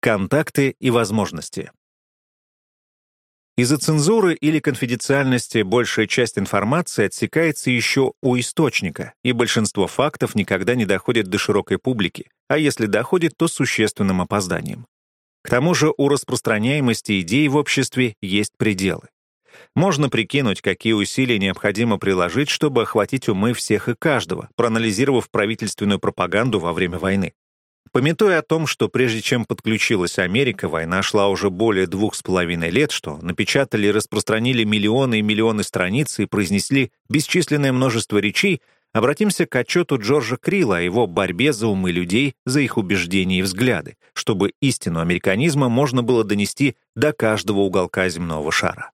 Контакты и возможности. Из-за цензуры или конфиденциальности большая часть информации отсекается еще у источника, и большинство фактов никогда не доходит до широкой публики, а если доходит, то с существенным опозданием. К тому же у распространяемости идей в обществе есть пределы. Можно прикинуть, какие усилия необходимо приложить, чтобы охватить умы всех и каждого, проанализировав правительственную пропаганду во время войны. Пометуя о том, что прежде чем подключилась Америка, война шла уже более двух с половиной лет, что напечатали и распространили миллионы и миллионы страниц и произнесли бесчисленное множество речей, обратимся к отчету Джорджа Крила о его борьбе за умы людей, за их убеждения и взгляды, чтобы истину американизма можно было донести до каждого уголка земного шара.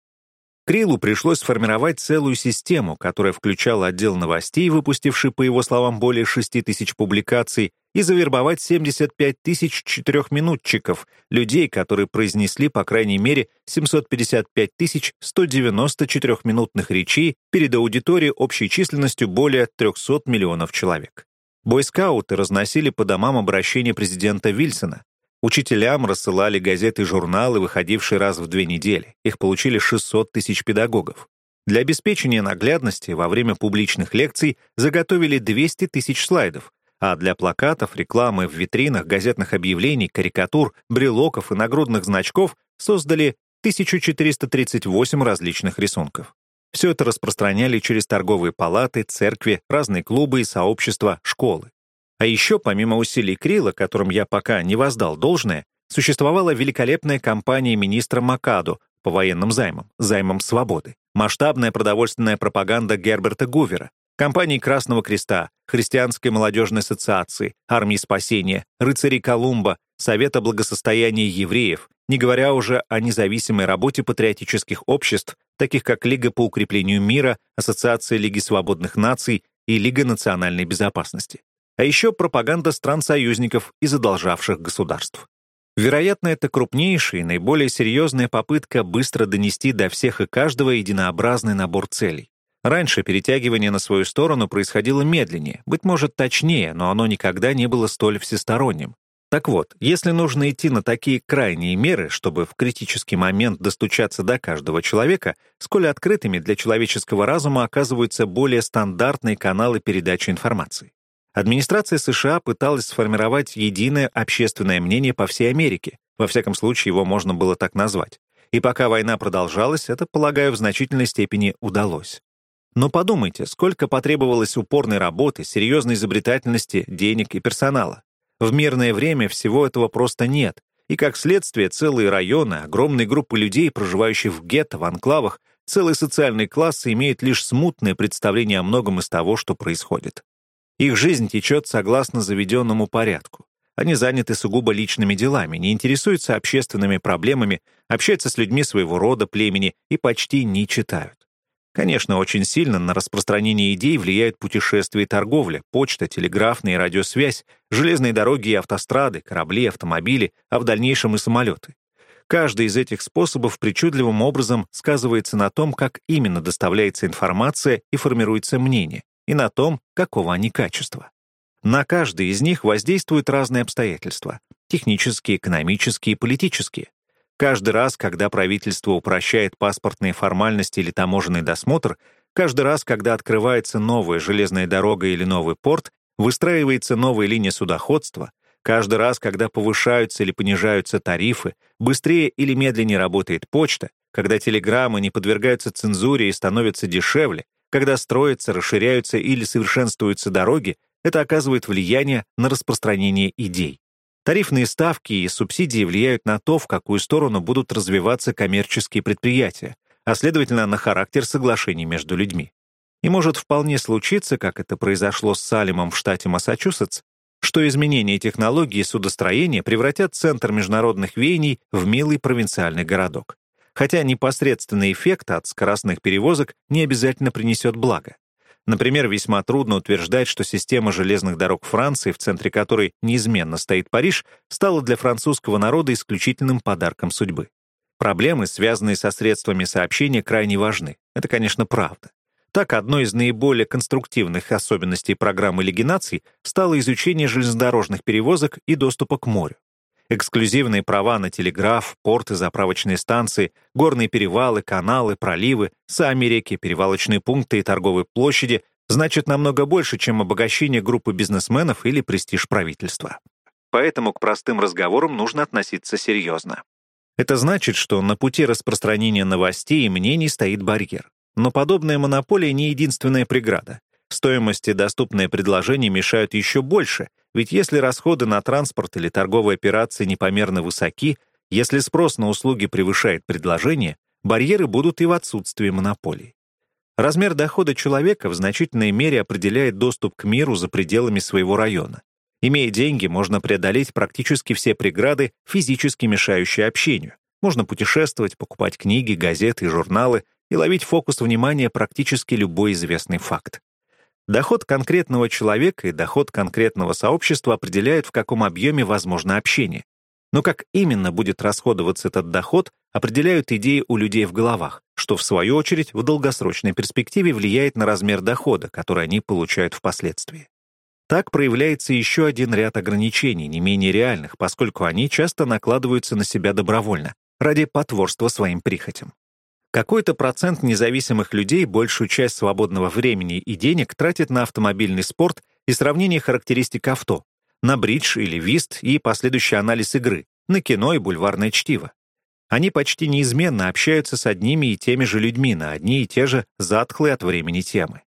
Крилу пришлось сформировать целую систему, которая включала отдел новостей, выпустивший, по его словам, более 6 тысяч публикаций, и завербовать 75 тысяч четырехминутчиков, людей, которые произнесли, по крайней мере, 755 тысяч 194 минутных речей перед аудиторией общей численностью более 300 миллионов человек. Бойскауты разносили по домам обращения президента Вильсона, Учителям рассылали газеты и журналы, выходившие раз в две недели. Их получили 600 тысяч педагогов. Для обеспечения наглядности во время публичных лекций заготовили 200 тысяч слайдов, а для плакатов, рекламы в витринах, газетных объявлений, карикатур, брелоков и нагрудных значков создали 1438 различных рисунков. Все это распространяли через торговые палаты, церкви, разные клубы и сообщества, школы. А еще, помимо усилий Крила, которым я пока не воздал должное, существовала великолепная кампания министра Макаду по военным займам, займам свободы, масштабная продовольственная пропаганда Герберта Гувера, компании Красного Креста, Христианской молодежной ассоциации, Армии спасения, Рыцарей Колумба, Совета благосостояния евреев, не говоря уже о независимой работе патриотических обществ, таких как Лига по укреплению мира, Ассоциация Лиги свободных наций и Лига национальной безопасности а еще пропаганда стран-союзников и задолжавших государств. Вероятно, это крупнейшая и наиболее серьезная попытка быстро донести до всех и каждого единообразный набор целей. Раньше перетягивание на свою сторону происходило медленнее, быть может, точнее, но оно никогда не было столь всесторонним. Так вот, если нужно идти на такие крайние меры, чтобы в критический момент достучаться до каждого человека, сколь открытыми для человеческого разума оказываются более стандартные каналы передачи информации. Администрация США пыталась сформировать единое общественное мнение по всей Америке, во всяком случае его можно было так назвать. И пока война продолжалась, это, полагаю, в значительной степени удалось. Но подумайте, сколько потребовалось упорной работы, серьезной изобретательности, денег и персонала. В мирное время всего этого просто нет, и как следствие целые районы, огромные группы людей, проживающих в гетто, в анклавах, целые социальные классы имеют лишь смутное представление о многом из того, что происходит. Их жизнь течет согласно заведенному порядку. Они заняты сугубо личными делами, не интересуются общественными проблемами, общаются с людьми своего рода, племени и почти не читают. Конечно, очень сильно на распространение идей влияют путешествия и торговля, почта, телеграфная и радиосвязь, железные дороги и автострады, корабли, автомобили, а в дальнейшем и самолеты. Каждый из этих способов причудливым образом сказывается на том, как именно доставляется информация и формируется мнение и на том, какого они качества. На каждый из них воздействуют разные обстоятельства — технические, экономические политические. Каждый раз, когда правительство упрощает паспортные формальности или таможенный досмотр, каждый раз, когда открывается новая железная дорога или новый порт, выстраивается новая линия судоходства, каждый раз, когда повышаются или понижаются тарифы, быстрее или медленнее работает почта, когда телеграммы не подвергаются цензуре и становятся дешевле, когда строятся, расширяются или совершенствуются дороги, это оказывает влияние на распространение идей. Тарифные ставки и субсидии влияют на то, в какую сторону будут развиваться коммерческие предприятия, а следовательно, на характер соглашений между людьми. И может вполне случиться, как это произошло с Салимом в штате Массачусетс, что изменения технологии судостроения превратят центр международных веяний в милый провинциальный городок хотя непосредственный эффект от скоростных перевозок не обязательно принесет благо. Например, весьма трудно утверждать, что система железных дорог Франции, в центре которой неизменно стоит Париж, стала для французского народа исключительным подарком судьбы. Проблемы, связанные со средствами сообщения, крайне важны. Это, конечно, правда. Так, одной из наиболее конструктивных особенностей программы легинаций стало изучение железнодорожных перевозок и доступа к морю. Эксклюзивные права на телеграф, порты, заправочные станции, горные перевалы, каналы, проливы, сами реки, перевалочные пункты и торговые площади значит намного больше, чем обогащение группы бизнесменов или престиж правительства. Поэтому к простым разговорам нужно относиться серьезно. Это значит, что на пути распространения новостей и мнений стоит барьер. Но подобная монополия не единственная преграда. Стоимости доступные предложения мешают еще больше, ведь если расходы на транспорт или торговые операции непомерно высоки, если спрос на услуги превышает предложение, барьеры будут и в отсутствии монополий. Размер дохода человека в значительной мере определяет доступ к миру за пределами своего района. Имея деньги, можно преодолеть практически все преграды, физически мешающие общению. Можно путешествовать, покупать книги, газеты и журналы и ловить фокус внимания практически любой известный факт. Доход конкретного человека и доход конкретного сообщества определяют, в каком объеме возможно общение. Но как именно будет расходоваться этот доход, определяют идеи у людей в головах, что в свою очередь в долгосрочной перспективе влияет на размер дохода, который они получают впоследствии. Так проявляется еще один ряд ограничений, не менее реальных, поскольку они часто накладываются на себя добровольно, ради потворства своим прихотям. Какой-то процент независимых людей большую часть свободного времени и денег тратит на автомобильный спорт и сравнение характеристик авто, на бридж или вист и последующий анализ игры, на кино и бульварное чтиво. Они почти неизменно общаются с одними и теми же людьми на одни и те же затхлые от времени темы.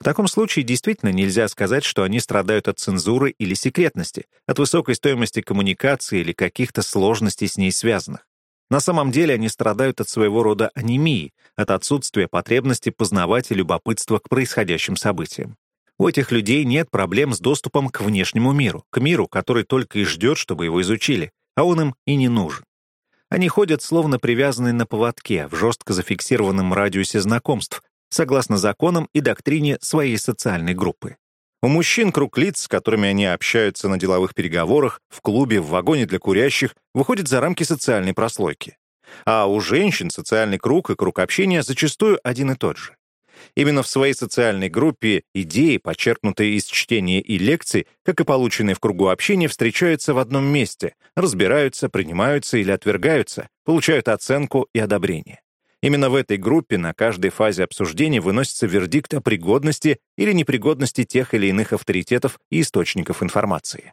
В таком случае действительно нельзя сказать, что они страдают от цензуры или секретности, от высокой стоимости коммуникации или каких-то сложностей с ней связанных. На самом деле они страдают от своего рода анемии, от отсутствия потребности познавать и любопытства к происходящим событиям. У этих людей нет проблем с доступом к внешнему миру, к миру, который только и ждет, чтобы его изучили, а он им и не нужен. Они ходят словно привязанные на поводке в жестко зафиксированном радиусе знакомств, согласно законам и доктрине своей социальной группы. У мужчин круг лиц, с которыми они общаются на деловых переговорах, в клубе, в вагоне для курящих, выходит за рамки социальной прослойки. А у женщин социальный круг и круг общения зачастую один и тот же. Именно в своей социальной группе идеи, почерпнутые из чтения и лекций, как и полученные в кругу общения, встречаются в одном месте, разбираются, принимаются или отвергаются, получают оценку и одобрение. Именно в этой группе на каждой фазе обсуждения выносится вердикт о пригодности или непригодности тех или иных авторитетов и источников информации.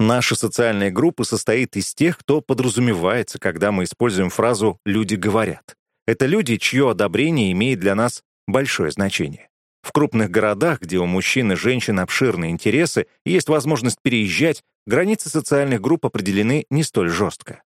Наша социальная группа состоит из тех, кто подразумевается, когда мы используем фразу «люди говорят». Это люди, чье одобрение имеет для нас большое значение. В крупных городах, где у мужчин и женщин обширные интересы и есть возможность переезжать, границы социальных групп определены не столь жестко.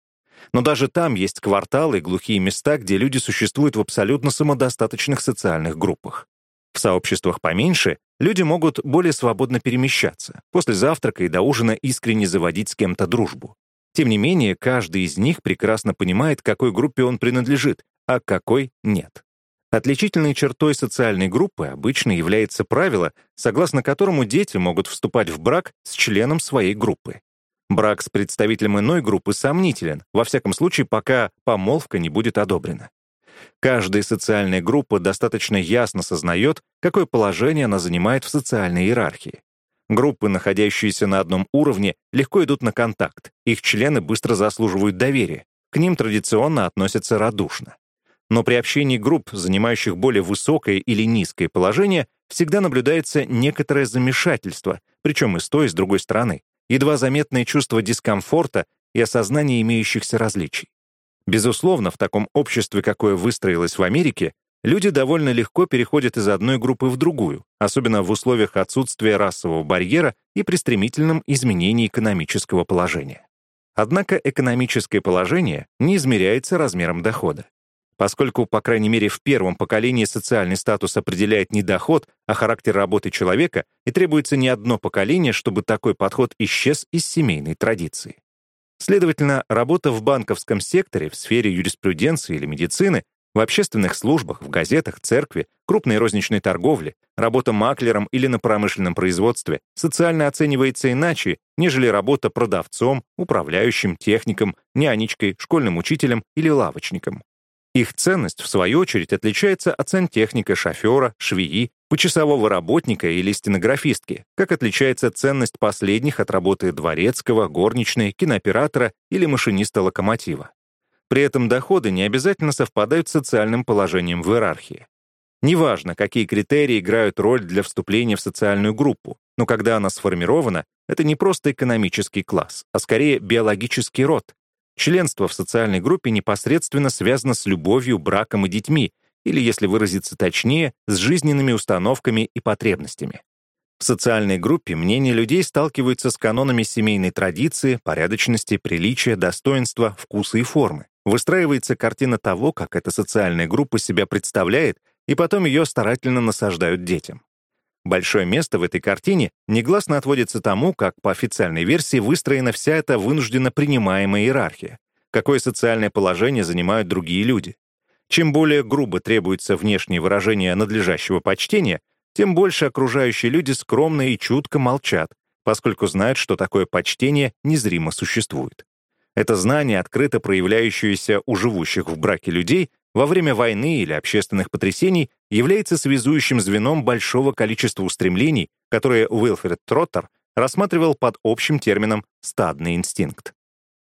Но даже там есть кварталы и глухие места, где люди существуют в абсолютно самодостаточных социальных группах. В сообществах поменьше люди могут более свободно перемещаться, после завтрака и до ужина искренне заводить с кем-то дружбу. Тем не менее, каждый из них прекрасно понимает, какой группе он принадлежит, а какой — нет. Отличительной чертой социальной группы обычно является правило, согласно которому дети могут вступать в брак с членом своей группы. Брак с представителем иной группы сомнителен, во всяком случае, пока помолвка не будет одобрена. Каждая социальная группа достаточно ясно сознает, какое положение она занимает в социальной иерархии. Группы, находящиеся на одном уровне, легко идут на контакт, их члены быстро заслуживают доверия, к ним традиционно относятся радушно. Но при общении групп, занимающих более высокое или низкое положение, всегда наблюдается некоторое замешательство, причем и с той, и с другой стороны, едва заметное чувство дискомфорта и осознание имеющихся различий. Безусловно, в таком обществе, какое выстроилось в Америке, люди довольно легко переходят из одной группы в другую, особенно в условиях отсутствия расового барьера и при стремительном изменении экономического положения. Однако экономическое положение не измеряется размером дохода. Поскольку, по крайней мере, в первом поколении социальный статус определяет не доход, а характер работы человека, и требуется не одно поколение, чтобы такой подход исчез из семейной традиции. Следовательно, работа в банковском секторе, в сфере юриспруденции или медицины, в общественных службах, в газетах, церкви, крупной розничной торговле, работа маклером или на промышленном производстве социально оценивается иначе, нежели работа продавцом, управляющим, техником, нянечкой, школьным учителем или лавочником. Их ценность, в свою очередь, отличается от сантехника, шофера, швеи, почасового работника или стенографистки, как отличается ценность последних от работы дворецкого, горничной, кинооператора или машиниста локомотива. При этом доходы не обязательно совпадают с социальным положением в иерархии. Неважно, какие критерии играют роль для вступления в социальную группу, но когда она сформирована, это не просто экономический класс, а скорее биологический род. Членство в социальной группе непосредственно связано с любовью, браком и детьми, или, если выразиться точнее, с жизненными установками и потребностями. В социальной группе мнения людей сталкиваются с канонами семейной традиции, порядочности, приличия, достоинства, вкуса и формы. Выстраивается картина того, как эта социальная группа себя представляет, и потом ее старательно насаждают детям. Большое место в этой картине негласно отводится тому, как по официальной версии выстроена вся эта вынужденно принимаемая иерархия, какое социальное положение занимают другие люди. Чем более грубо требуется внешнее выражение надлежащего почтения, тем больше окружающие люди скромно и чутко молчат, поскольку знают, что такое почтение незримо существует. Это знание, открыто проявляющееся у живущих в браке людей, во время войны или общественных потрясений является связующим звеном большого количества устремлений, которые Уилфред Троттер рассматривал под общим термином «стадный инстинкт».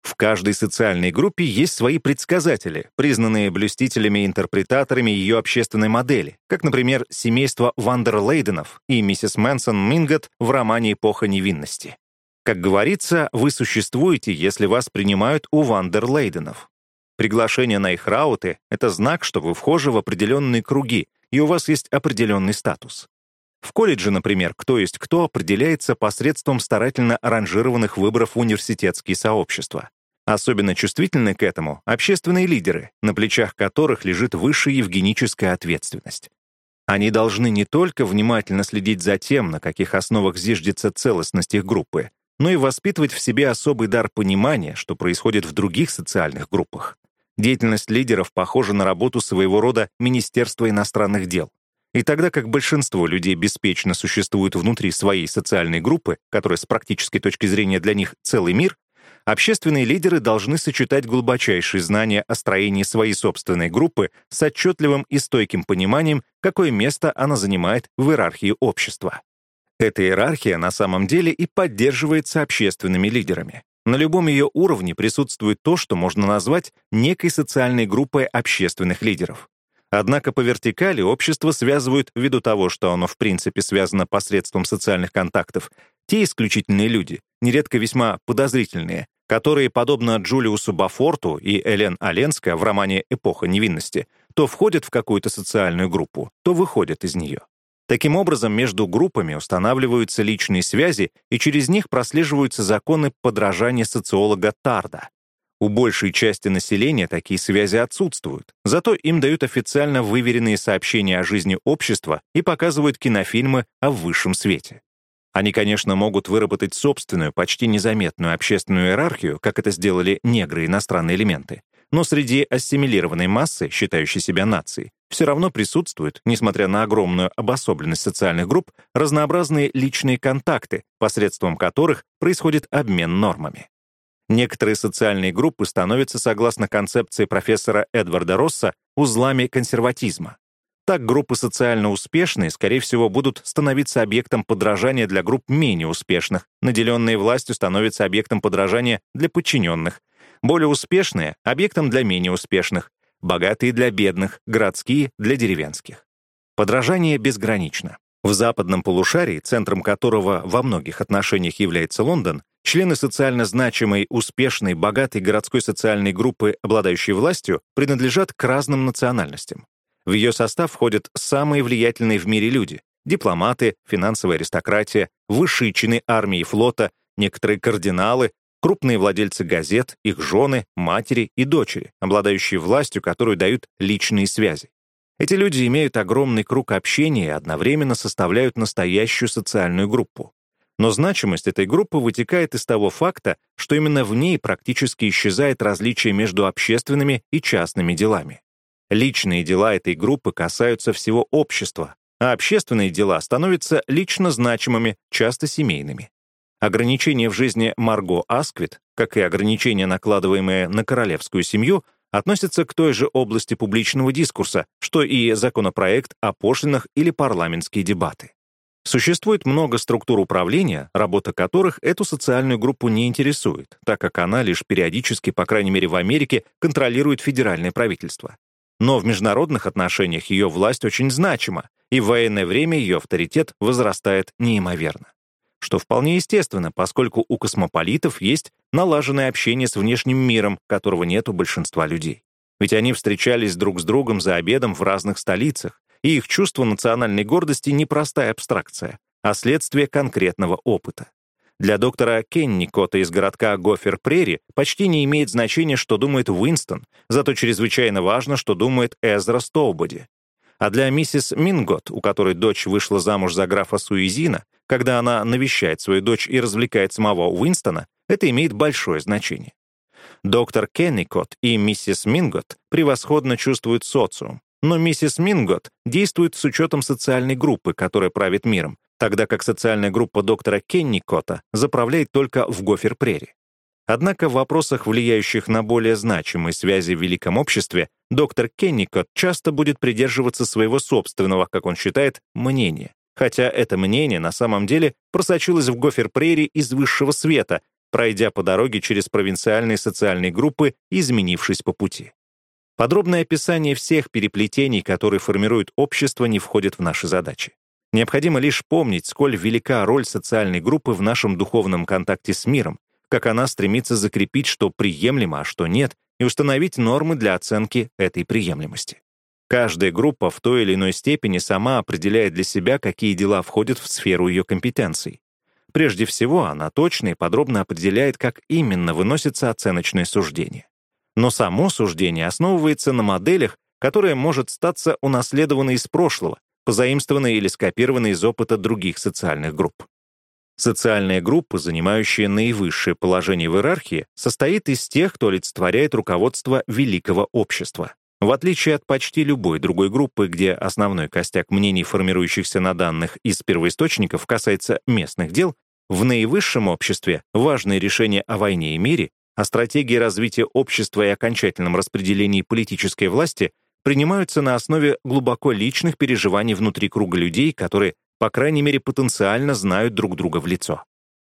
В каждой социальной группе есть свои предсказатели, признанные блюстителями и интерпретаторами ее общественной модели, как, например, семейство Вандерлейденов и миссис Мэнсон Мингот в романе «Эпоха невинности». Как говорится, вы существуете, если вас принимают у Вандерлейденов. Приглашение на их рауты — это знак, что вы вхожи в определенные круги, и у вас есть определенный статус. В колледже, например, кто есть кто определяется посредством старательно аранжированных выборов в университетские сообщества. Особенно чувствительны к этому общественные лидеры, на плечах которых лежит высшая евгеническая ответственность. Они должны не только внимательно следить за тем, на каких основах зиждется целостность их группы, но и воспитывать в себе особый дар понимания, что происходит в других социальных группах. Деятельность лидеров похожа на работу своего рода Министерства иностранных дел. И тогда как большинство людей беспечно существуют внутри своей социальной группы, которая с практической точки зрения для них целый мир, общественные лидеры должны сочетать глубочайшие знания о строении своей собственной группы с отчетливым и стойким пониманием, какое место она занимает в иерархии общества. Эта иерархия на самом деле и поддерживается общественными лидерами. На любом ее уровне присутствует то, что можно назвать некой социальной группой общественных лидеров. Однако по вертикали общество связывают, ввиду того, что оно в принципе связано посредством социальных контактов, те исключительные люди, нередко весьма подозрительные, которые, подобно Джулиусу Бафорту и Элен Оленска в романе «Эпоха невинности», то входят в какую-то социальную группу, то выходят из нее. Таким образом, между группами устанавливаются личные связи, и через них прослеживаются законы подражания социолога Тарда. У большей части населения такие связи отсутствуют, зато им дают официально выверенные сообщения о жизни общества и показывают кинофильмы о высшем свете. Они, конечно, могут выработать собственную, почти незаметную общественную иерархию, как это сделали негры и иностранные элементы, но среди ассимилированной массы, считающей себя нацией, все равно присутствуют, несмотря на огромную обособленность социальных групп, разнообразные личные контакты, посредством которых происходит обмен нормами. Некоторые социальные группы становятся, согласно концепции профессора Эдварда Росса, узлами консерватизма. Так группы социально успешные, скорее всего, будут становиться объектом подражания для групп менее успешных, наделенные властью становятся объектом подражания для подчиненных, более успешные — объектом для менее успешных, богатые для бедных, городские для деревенских. Подражание безгранично. В западном полушарии, центром которого во многих отношениях является Лондон, члены социально значимой, успешной, богатой городской социальной группы, обладающей властью, принадлежат к разным национальностям. В ее состав входят самые влиятельные в мире люди — дипломаты, финансовая аристократия, высшие чины армии и флота, некоторые кардиналы, крупные владельцы газет, их жены, матери и дочери, обладающие властью, которую дают личные связи. Эти люди имеют огромный круг общения и одновременно составляют настоящую социальную группу. Но значимость этой группы вытекает из того факта, что именно в ней практически исчезает различие между общественными и частными делами. Личные дела этой группы касаются всего общества, а общественные дела становятся лично значимыми, часто семейными. Ограничения в жизни Марго Асквит, как и ограничения, накладываемые на королевскую семью, относятся к той же области публичного дискурса, что и законопроект о пошлинах или парламентские дебаты. Существует много структур управления, работа которых эту социальную группу не интересует, так как она лишь периодически, по крайней мере в Америке, контролирует федеральное правительство. Но в международных отношениях ее власть очень значима, и в военное время ее авторитет возрастает неимоверно. Что вполне естественно, поскольку у космополитов есть налаженное общение с внешним миром, которого нет у большинства людей. Ведь они встречались друг с другом за обедом в разных столицах, и их чувство национальной гордости не простая абстракция, а следствие конкретного опыта. Для доктора Кенникота из городка Гофер-Прери почти не имеет значения, что думает Уинстон, зато чрезвычайно важно, что думает Эзра Стоубоди. А для миссис Мингот, у которой дочь вышла замуж за графа Суизина, когда она навещает свою дочь и развлекает самого Уинстона, это имеет большое значение. Доктор Кенникот и миссис Мингот превосходно чувствуют социум, но миссис Мингот действует с учетом социальной группы, которая правит миром, тогда как социальная группа доктора Кенникота заправляет только в Гофер-Прери. Однако в вопросах, влияющих на более значимые связи в великом обществе, доктор Кенникот часто будет придерживаться своего собственного, как он считает, мнения. Хотя это мнение на самом деле просочилось в Гофер-Прери из высшего света, пройдя по дороге через провинциальные социальные группы, изменившись по пути. Подробное описание всех переплетений, которые формируют общество, не входит в наши задачи. Необходимо лишь помнить, сколь велика роль социальной группы в нашем духовном контакте с миром, как она стремится закрепить, что приемлемо, а что нет, и установить нормы для оценки этой приемлемости. Каждая группа в той или иной степени сама определяет для себя, какие дела входят в сферу ее компетенций. Прежде всего, она точно и подробно определяет, как именно выносится оценочное суждение. Но само суждение основывается на моделях, которые может статься унаследованной из прошлого, позаимствованной или скопированной из опыта других социальных групп. Социальная группа, занимающая наивысшее положение в иерархии, состоит из тех, кто олицетворяет руководство великого общества. В отличие от почти любой другой группы, где основной костяк мнений, формирующихся на данных из первоисточников, касается местных дел, в наивысшем обществе важные решения о войне и мире о стратегии развития общества и окончательном распределении политической власти принимаются на основе глубоко личных переживаний внутри круга людей, которые, по крайней мере, потенциально знают друг друга в лицо.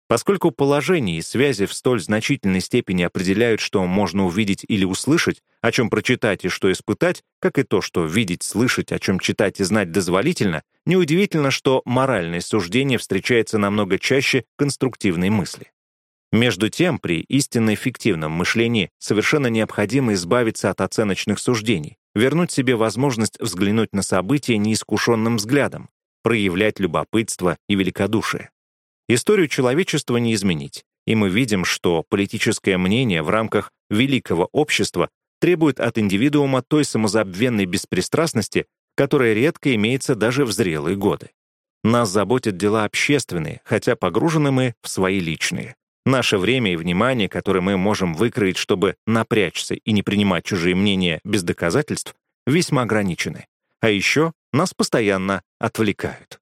Поскольку положение и связи в столь значительной степени определяют, что можно увидеть или услышать, о чем прочитать и что испытать, как и то, что видеть, слышать, о чем читать и знать дозволительно, неудивительно, что моральное суждение встречается намного чаще конструктивной мысли. Между тем, при истинно эффективном мышлении совершенно необходимо избавиться от оценочных суждений, вернуть себе возможность взглянуть на события неискушенным взглядом, проявлять любопытство и великодушие. Историю человечества не изменить, и мы видим, что политическое мнение в рамках великого общества требует от индивидуума той самозабвенной беспристрастности, которая редко имеется даже в зрелые годы. Нас заботят дела общественные, хотя погружены мы в свои личные. Наше время и внимание, которое мы можем выкроить, чтобы напрячься и не принимать чужие мнения без доказательств, весьма ограничены. А еще нас постоянно отвлекают.